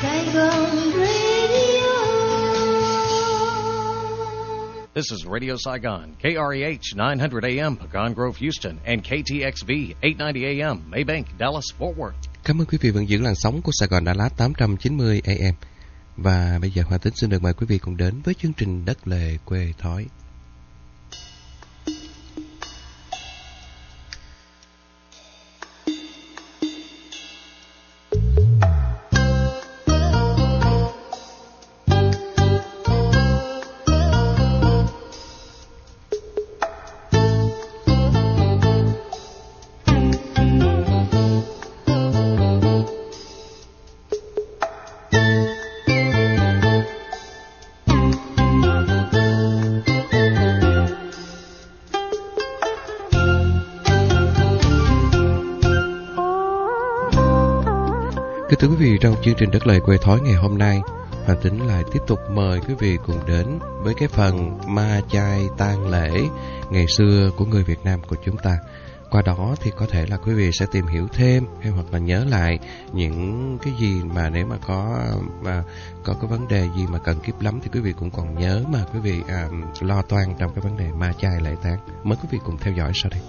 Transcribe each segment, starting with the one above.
Saigon Radio. This is Radio Saigon, KREH 900 AM, Pecan Grove, Houston, and KTXV 890 AM, Maybank, Dallas, Fort Worth. Cảm ơn quý vị vẫn giữ làn sóng của Sài Gòn Đà Lạt 890 AM. Và bây giờ Hoa Tính xin được mời quý vị cùng đến với chương trình Đất Lề Quê Thói. Kính thưa quý vị, trong chương trình Đất Lời Quê Thói ngày hôm nay, Hoàng Tính lại tiếp tục mời quý vị cùng đến với cái phần ma chay tang lễ ngày xưa của người Việt Nam của chúng ta. Qua đó thì có thể là quý vị sẽ tìm hiểu thêm hay hoặc là nhớ lại những cái gì mà nếu mà có mà có cái vấn đề gì mà cần kiếp lắm thì quý vị cũng còn nhớ mà quý vị à, lo toan trong cái vấn đề ma chay lễ táng. Mời quý vị cùng theo dõi sau đây.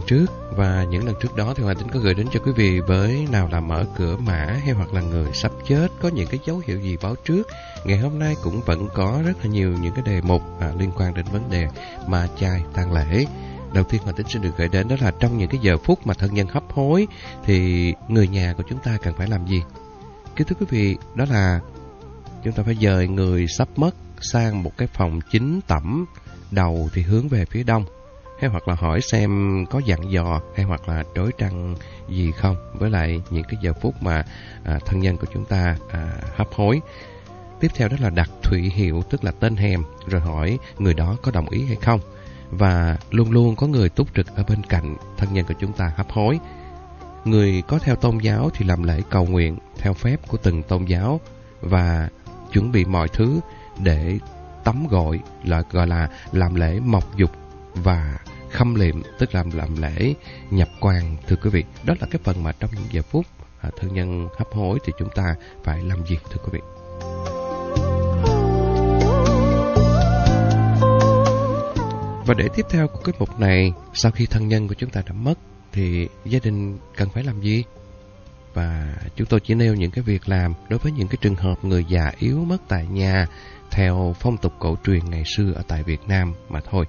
Lần trước và những lần trước đó thì Hoàng Tính có gửi đến cho quý vị với nào là mở cửa mã hay hoặc là người sắp chết có những cái dấu hiệu gì báo trước. Ngày hôm nay cũng vẫn có rất là nhiều những cái đề mục à, liên quan đến vấn đề ma chay tang lễ. Đầu tiên Hoàng Tính xin được gửi đến đó là trong những cái giờ phút mà thân nhân hấp hối thì người nhà của chúng ta cần phải làm gì? Kính thưa quý vị, đó là chúng ta phải dời người sắp mất sang một cái phòng chính tẩm, đầu thì hướng về phía đông hay hoặc là hỏi xem có dặn dò hay hoặc là trối trăng gì không với lại những cái giờ phút mà à, thân nhân của chúng ta à, hấp hối. Tiếp theo đó là đặt thủy hiệu tức là tên hèm rồi hỏi người đó có đồng ý hay không và luôn luôn có người túc trực ở bên cạnh thân nhân của chúng ta hấp hối. Người có theo tôn giáo thì làm lễ cầu nguyện theo phép của từng tôn giáo và chuẩn bị mọi thứ để tắm gội là gọi là làm lễ mộc dục và khâm liệm tức là làm lễ nhập quan thưa quý vị. Đó là cái phần mà trong những giờ phút à, thân nhân hấp hối thì chúng ta phải làm gì thưa quý vị. Và để tiếp theo của cái mục này sau khi thân nhân của chúng ta đã mất thì gia đình cần phải làm gì? Và chúng tôi chỉ nêu những cái việc làm đối với những cái trường hợp người già yếu mất tại nhà theo phong tục cổ truyền ngày xưa ở tại Việt Nam mà thôi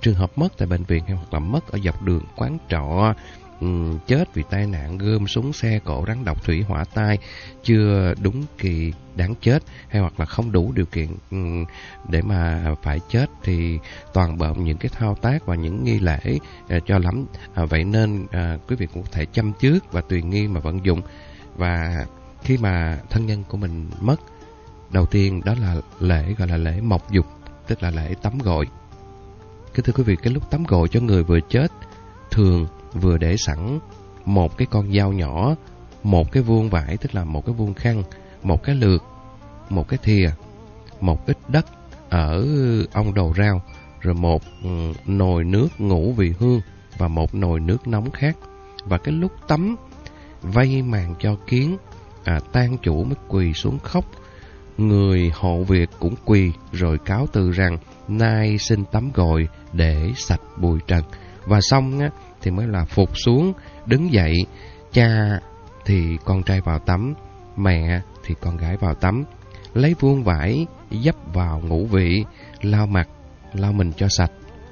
trường hợp mất tại bệnh viện hay hoặc là mất ở dọc đường quán trọ um, chết vì tai nạn gươm súng xe cổ rắn độc thủy hỏa tai chưa đúng kỳ đáng chết hay hoặc là không đủ điều kiện um, để mà phải chết thì toàn bộ những cái thao tác và những nghi lễ uh, cho lắm. Uh, vậy nên uh, quý vị cũng có thể chăm trước và tùy nghi mà vận dụng. Và khi mà thân nhân của mình mất đầu tiên đó là lễ gọi là lễ mộc dục tức là lễ tắm gội. Kính thưa quý vị, cái lúc tắm gội cho người vừa chết, thường vừa để sẵn một cái con dao nhỏ, một cái vuông vải, tức là một cái vuông khăn, một cái lược, một cái thìa, một ít đất ở ông đầu rau, rồi một ừ, nồi nước ngủ vị hương và một nồi nước nóng khác. Và cái lúc tắm, vây màn cho kiến, à, tan chủ mới quỳ xuống khóc. Người hộ việc cũng quỳ rồi cáo từ rằng nay xin tắm gội để sạch bụi trần. Và xong á, thì mới là phục xuống, đứng dậy, cha thì con trai vào tắm, mẹ thì con gái vào tắm. Lấy vuông vải, dấp vào ngũ vị, lau mặt, lau mình cho sạch,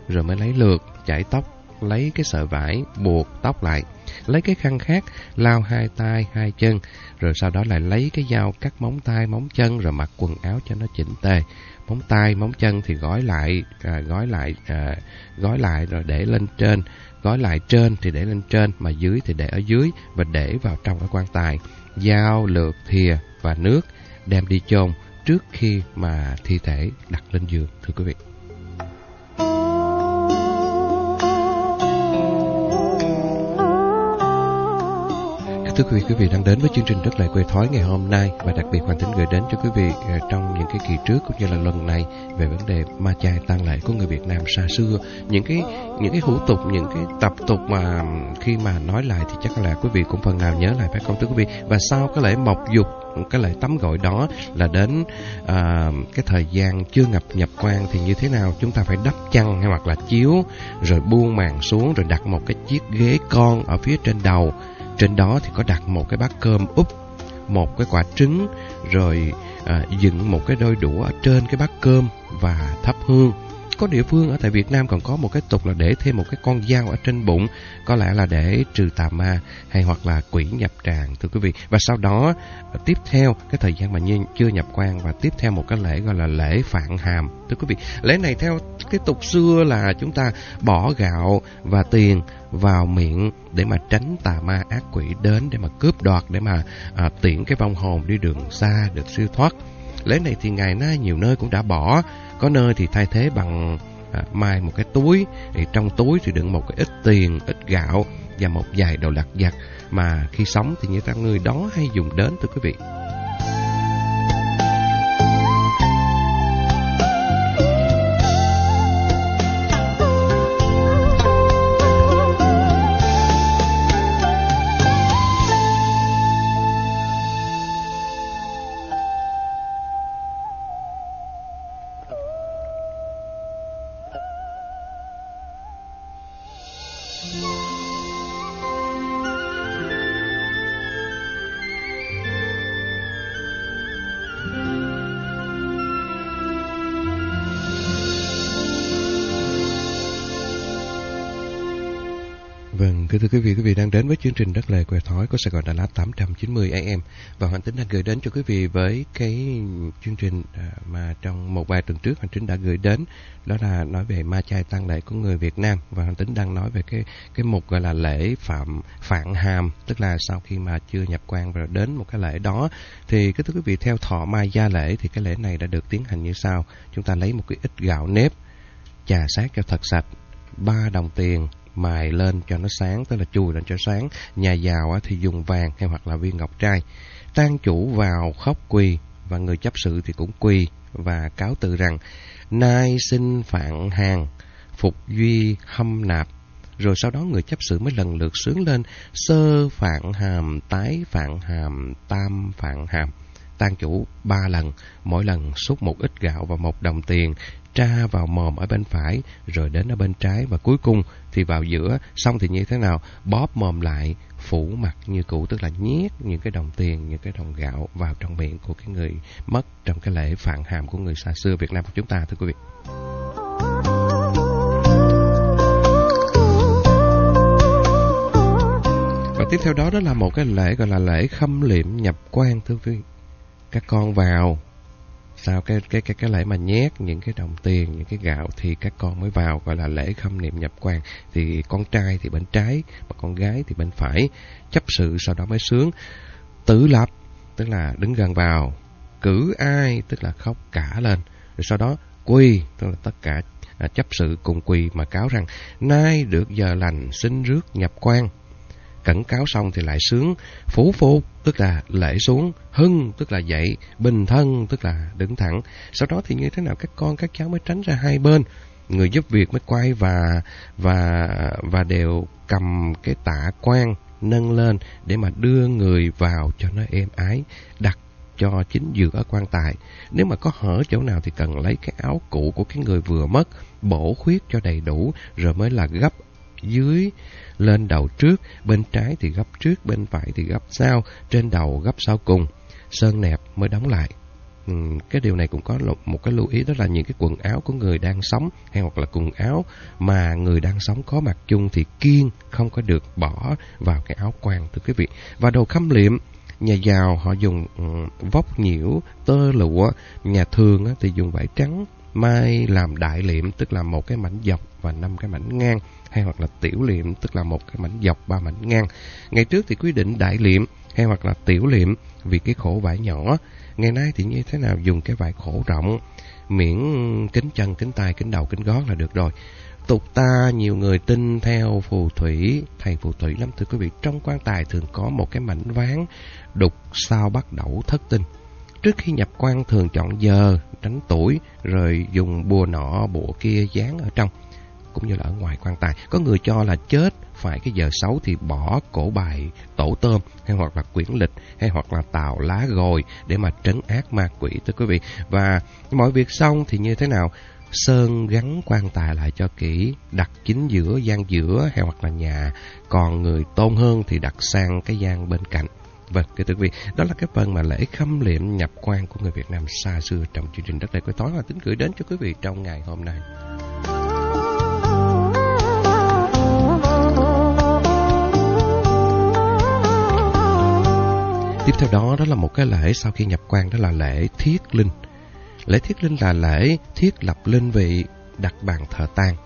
rồi mới lấy lượt, chải tóc, lấy cái sợi vải, buộc tóc lại. Lấy cái khăn khác, lao hai tay, hai chân, rồi sau đó lại lấy cái dao cắt móng tay, móng chân, rồi mặc quần áo cho nó chỉnh tề. Móng tay móng chân thì gói lại à, gói lại à, gói lại rồi để lên trên. Gói lại trên thì để lên trên mà dưới thì để ở dưới và để vào trong cái quan tài. Dao lược thìa và nước đem đi chôn trước khi mà thi thể đặt lên giường thưa quý vị. Thưa quý vị, quý vị đang đến với chương trình Đất Lại Quê Thói ngày hôm nay và đặc biệt Hoàng Tính gửi đến cho quý vị ờ, trong những cái kỳ trước cũng như là lần này về vấn đề ma chay tang lễ của người Việt Nam xa xưa. Những cái những cái hủ tục, những cái tập tục mà khi mà nói lại thì chắc là quý vị cũng phần nào nhớ lại phải không thưa quý vị? Và sau cái lễ mộc dục cái lễ tắm gội đó là đến à, cái thời gian chưa ngập nhập quan thì như thế nào chúng ta phải đắp chăn hay hoặc là chiếu rồi buông màn xuống rồi đặt một cái chiếc ghế con ở phía trên đầu trên đó thì có đặt một cái bát cơm úp, một cái quả trứng, rồi à, dựng một cái đôi đũa ở trên cái bát cơm và thắp hương. Có địa phương ở tại Việt Nam còn có một cái tục là để thêm một cái con dao ở trên bụng, có lẽ là để trừ tà ma hay hoặc là quỷ nhập tràng thưa quý vị. Và sau đó à, tiếp theo cái thời gian mà nhiên chưa nhập quan và tiếp theo một cái lễ gọi là lễ phạn hàm thưa quý vị. Lễ này theo cái tục xưa là chúng ta bỏ gạo và tiền vào miệng để mà tránh tà ma ác quỷ đến để mà cướp đoạt để mà à, tiễn cái vong hồn đi đường xa được siêu thoát. Lễ này thì ngày nay nhiều nơi cũng đã bỏ có nơi thì thay thế bằng à, mai một cái túi, thì trong túi thì đựng một cái ít tiền, ít gạo và một vài đồ lặt vặt mà khi sống thì như ta người đó hay dùng đến thưa quý vị. Vâng, kính thưa quý vị, quý vị đang đến với chương trình Đất Lề Quê Thói của Sài Gòn Đà Lạt 890 AM và Hoàng Tính đang gửi đến cho quý vị với cái chương trình à, mà trong một vài tuần trước Hoàng Tính đã gửi đến đó là nói về ma chay tăng lễ của người Việt Nam. Và Hoàng Tính đang nói về cái cái mục gọi là lễ phạm phản hàm tức là sau khi mà chưa nhập quan và đến một cái lễ đó. Thì cái thưa quý vị theo thọ mai gia lễ thì cái lễ này đã được tiến hành như sau. Chúng ta lấy một cái ít gạo nếp trà sát cho thật sạch ba đồng tiền mài lên cho nó sáng, tức là chùi lên cho sáng. Nhà giàu thì dùng vàng hay hoặc là viên ngọc trai. Tang chủ vào khóc quỳ và người chấp sự thì cũng quỳ và cáo từ rằng Nay xin phạn hàng, phục duy hâm nạp. Rồi sau đó người chấp sự mới lần lượt sướng lên sơ phạn hàm, tái phạn hàm, tam phạn hàm. Tang chủ ba lần, mỗi lần xúc một ít gạo và một đồng tiền, tra vào mồm ở bên phải, rồi đến ở bên trái và cuối cùng thì vào giữa, xong thì như thế nào? Bóp mồm lại, phủ mặt như cũ, tức là nhét những cái đồng tiền, những cái đồng gạo vào trong miệng của cái người mất trong cái lễ phạn hàm của người xa xưa Việt Nam của chúng ta, thưa quý vị. Và tiếp theo đó đó là một cái lễ gọi là lễ khâm liệm nhập quan thưa quý vị. Các con vào sau cái cái cái cái lễ mà nhét những cái đồng tiền những cái gạo thì các con mới vào gọi là lễ khâm niệm nhập quan thì con trai thì bên trái và con gái thì bên phải. Chấp sự sau đó mới sướng. Tự lập tức là đứng gần vào. Cử ai tức là khóc cả lên. Rồi sau đó quy tức là tất cả à, chấp sự cùng quỳ mà cáo rằng nay được giờ lành xin rước nhập quan cẩn cáo xong thì lại sướng. Phủ phục tức là lễ xuống. Hưng, tức là dậy. Bình thân, tức là đứng thẳng. Sau đó thì như thế nào các con, các cháu mới tránh ra hai bên? Người giúp việc mới quay và và và đều cầm cái tạ quan nâng lên để mà đưa người vào cho nó êm ái, đặt cho chính giữa quan tài. Nếu mà có hở chỗ nào thì cần lấy cái áo cũ của cái người vừa mất, bổ khuyết cho đầy đủ, rồi mới là gấp dưới lên đầu trước, bên trái thì gấp trước, bên phải thì gấp sau, trên đầu gấp sau cùng. Sơn nẹp mới đóng lại. Ừ, cái điều này cũng có một cái lưu ý đó là những cái quần áo của người đang sống hay hoặc là quần áo mà người đang sống có mặc chung thì kiên không có được bỏ vào cái áo quan thưa quý vị. Và đồ khâm liệm nhà giàu họ dùng ừ, vóc nhiễu tơ lụa nhà thường thì dùng vải trắng mai làm đại liệm tức là một cái mảnh dọc và năm cái mảnh ngang hay hoặc là tiểu liệm tức là một cái mảnh dọc ba mảnh ngang. Ngày trước thì quy định đại liệm hay hoặc là tiểu liệm vì cái khổ vải nhỏ. Ngày nay thì như thế nào dùng cái vải khổ rộng, miễn kính chân, kính tay, kính đầu, kính gót là được rồi. tục ta nhiều người tin theo phù thủy, thầy phù thủy lắm thưa quý vị. Trong quan tài thường có một cái mảnh ván đục sao bắt đầu thất tinh. Trước khi nhập quan thường chọn giờ, đánh tuổi, rồi dùng bùa nọ, bùa kia dán ở trong, cũng như là ở ngoài quan tài. Có người cho là chết phải cái giờ xấu thì bỏ cổ bài tổ tôm hay hoặc là quyển lịch hay hoặc là tàu lá gồi để mà trấn ác ma quỷ thưa quý vị. Và mọi việc xong thì như thế nào? Sơn gắn quan tài lại cho kỹ, đặt chính giữa gian giữa hay hoặc là nhà, còn người tôn hơn thì đặt sang cái gian bên cạnh. Vâng, thưa quý vị, đó là cái phần mà lễ khâm liệm nhập quan của người Việt Nam xa xưa trong chương trình đất đầy quê tối mà tính gửi đến cho quý vị trong ngày hôm nay. Tiếp theo đó đó là một cái lễ sau khi nhập quan đó là lễ thiết linh. Lễ thiết linh là lễ thiết lập linh vị đặt bàn thờ tang.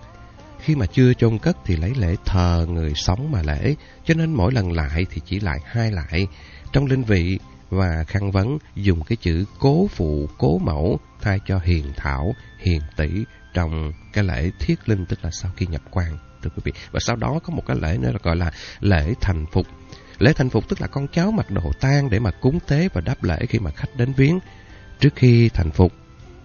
Khi mà chưa chôn cất thì lấy lễ thờ người sống mà lễ, cho nên mỗi lần lại thì chỉ lại hai lại. Trong linh vị và khăn vấn dùng cái chữ cố phụ, cố mẫu thay cho hiền thảo, hiền tỷ trong cái lễ thiết linh tức là sau khi nhập quan thưa quý vị. Và sau đó có một cái lễ nữa là gọi là lễ thành phục. Lễ thành phục tức là con cháu mặc đồ tang để mà cúng tế và đáp lễ khi mà khách đến viếng. Trước khi thành phục,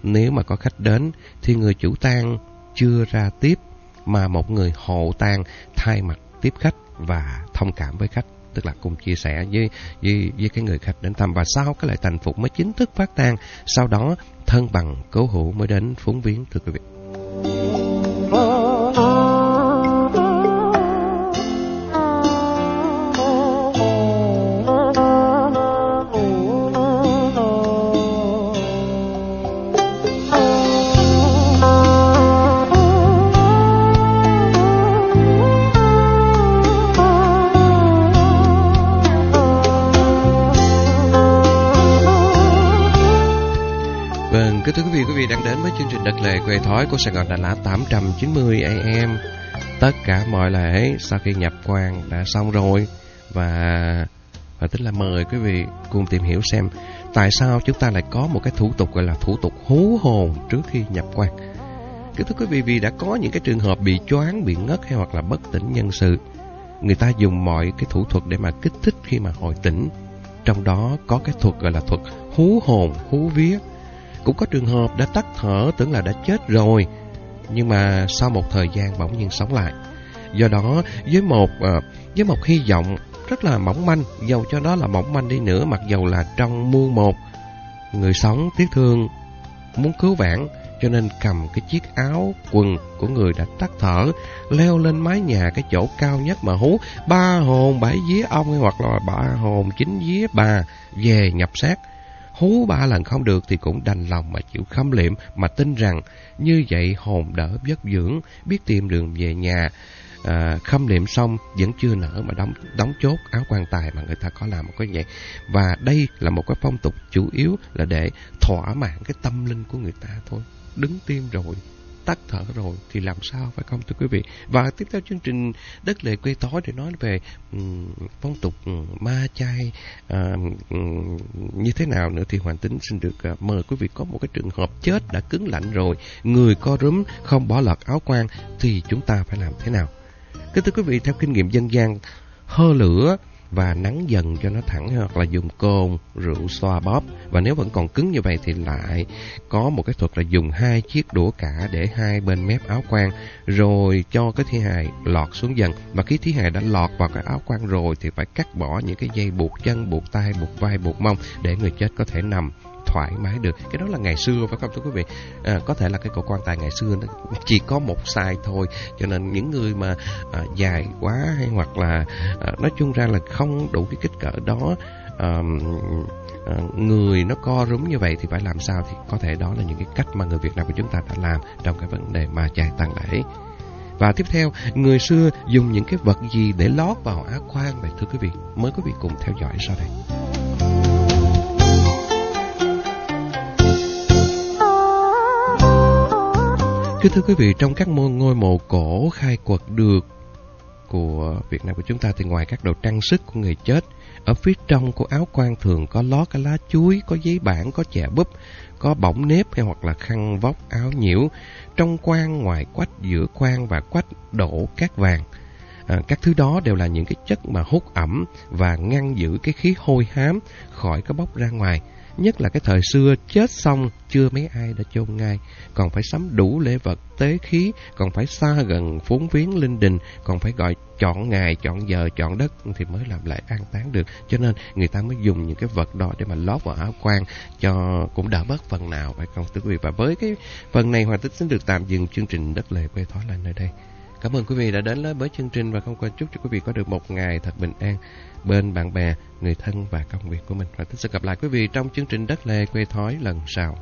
nếu mà có khách đến thì người chủ tang chưa ra tiếp mà một người hộ tang thay mặt tiếp khách và thông cảm với khách, tức là cùng chia sẻ với với với cái người khách đến thăm. Và sau cái lễ thành phục mới chính thức phát tang, sau đó thân bằng cố hữu mới đến phúng viếng, thưa quý vị. Chương trình Đất Lệ Quê Thói của Sài Gòn Đà Lạt 890 AM. Tất cả mọi lễ sau khi nhập quan đã xong rồi và và tức là mời quý vị cùng tìm hiểu xem tại sao chúng ta lại có một cái thủ tục gọi là thủ tục hú hồn trước khi nhập quan. Kính thưa quý vị, vì đã có những cái trường hợp bị choáng, bị ngất hay hoặc là bất tỉnh nhân sự, người ta dùng mọi cái thủ thuật để mà kích thích khi mà hồi tỉnh. Trong đó có cái thuật gọi là thuật hú hồn, hú vía. Cũng có trường hợp đã tắt thở tưởng là đã chết rồi, nhưng mà sau một thời gian bỗng nhiên sống lại. Do đó, với một uh, với một hy vọng rất là mỏng manh, dầu cho đó là mỏng manh đi nữa, mặc dầu là trong muôn một, người sống tiếc thương muốn cứu vãn, cho nên cầm cái chiếc áo quần của người đã tắt thở, leo lên mái nhà cái chỗ cao nhất mà hú ba hồn bảy vía ông hoặc là ba hồn chín vía bà về nhập xác. Hú ba lần không được thì cũng đành lòng mà chịu khâm liệm mà tin rằng như vậy hồn đỡ vất dưỡng, biết tìm đường về nhà. À, khâm liệm xong vẫn chưa nở mà đóng đóng chốt áo quan tài mà người ta có làm một cái vậy. Và đây là một cái phong tục chủ yếu là để thỏa mãn cái tâm linh của người ta thôi. Đứng tim rồi tắt thở rồi thì làm sao phải không thưa quý vị? Và tiếp theo chương trình đất lệ quê tối để nói về um, phong tục ma chay uh, um, như thế nào nữa thì hoàn tính xin được uh, mời quý vị có một cái trường hợp chết đã cứng lạnh rồi người co rúm không bỏ lọt áo quan thì chúng ta phải làm thế nào? Kính thưa quý vị theo kinh nghiệm dân gian hơ lửa và nắng dần cho nó thẳng hoặc là dùng cồn, rượu xoa bóp. Và nếu vẫn còn cứng như vậy thì lại có một cái thuật là dùng hai chiếc đũa cả để hai bên mép áo quan rồi cho cái thi hài lọt xuống dần. Và khi thi hài đã lọt vào cái áo quan rồi thì phải cắt bỏ những cái dây buộc chân, buộc tay, buộc vai, buộc mông để người chết có thể nằm thoải mái được. Cái đó là ngày xưa phải không thưa quý vị? À, có thể là cái cổ quan tài ngày xưa nó chỉ có một size thôi. Cho nên những người mà à, dài quá hay hoặc là à, nói chung ra là không đủ cái kích cỡ đó à, à, người nó co rúm như vậy thì phải làm sao? Thì có thể đó là những cái cách mà người Việt Nam của chúng ta đã làm trong cái vấn đề mà chạy tang lễ. Và tiếp theo, người xưa dùng những cái vật gì để lót vào áo quan vậy thưa quý vị? Mời quý vị cùng theo dõi sau đây. Kính thưa quý vị, trong các môn ngôi mộ cổ khai quật được của Việt Nam của chúng ta thì ngoài các đồ trang sức của người chết, ở phía trong của áo quan thường có lót cái lá chuối, có giấy bản, có chè búp, có bỏng nếp hay hoặc là khăn vóc áo nhiễu. Trong quan, ngoài quách, giữa quan và quách đổ cát vàng. À, các thứ đó đều là những cái chất mà hút ẩm và ngăn giữ cái khí hôi hám khỏi có bốc ra ngoài. Nhất là cái thời xưa chết xong chưa mấy ai đã chôn ngay, còn phải sắm đủ lễ vật tế khí, còn phải xa gần phốn viếng linh đình, còn phải gọi chọn ngày, chọn giờ, chọn đất thì mới làm lại an táng được. Cho nên người ta mới dùng những cái vật đó để mà lót vào áo quan cho cũng đỡ bớt phần nào phải không thưa quý vị. Và với cái phần này Hoàng Tích xin được tạm dừng chương trình đất lệ quê Thói lên nơi đây. Cảm ơn quý vị đã đến với chương trình và không quên chúc cho quý vị có được một ngày thật bình an bên bạn bè, người thân và công việc của mình. Và xin gặp lại quý vị trong chương trình Đất lê Quê Thói lần sau.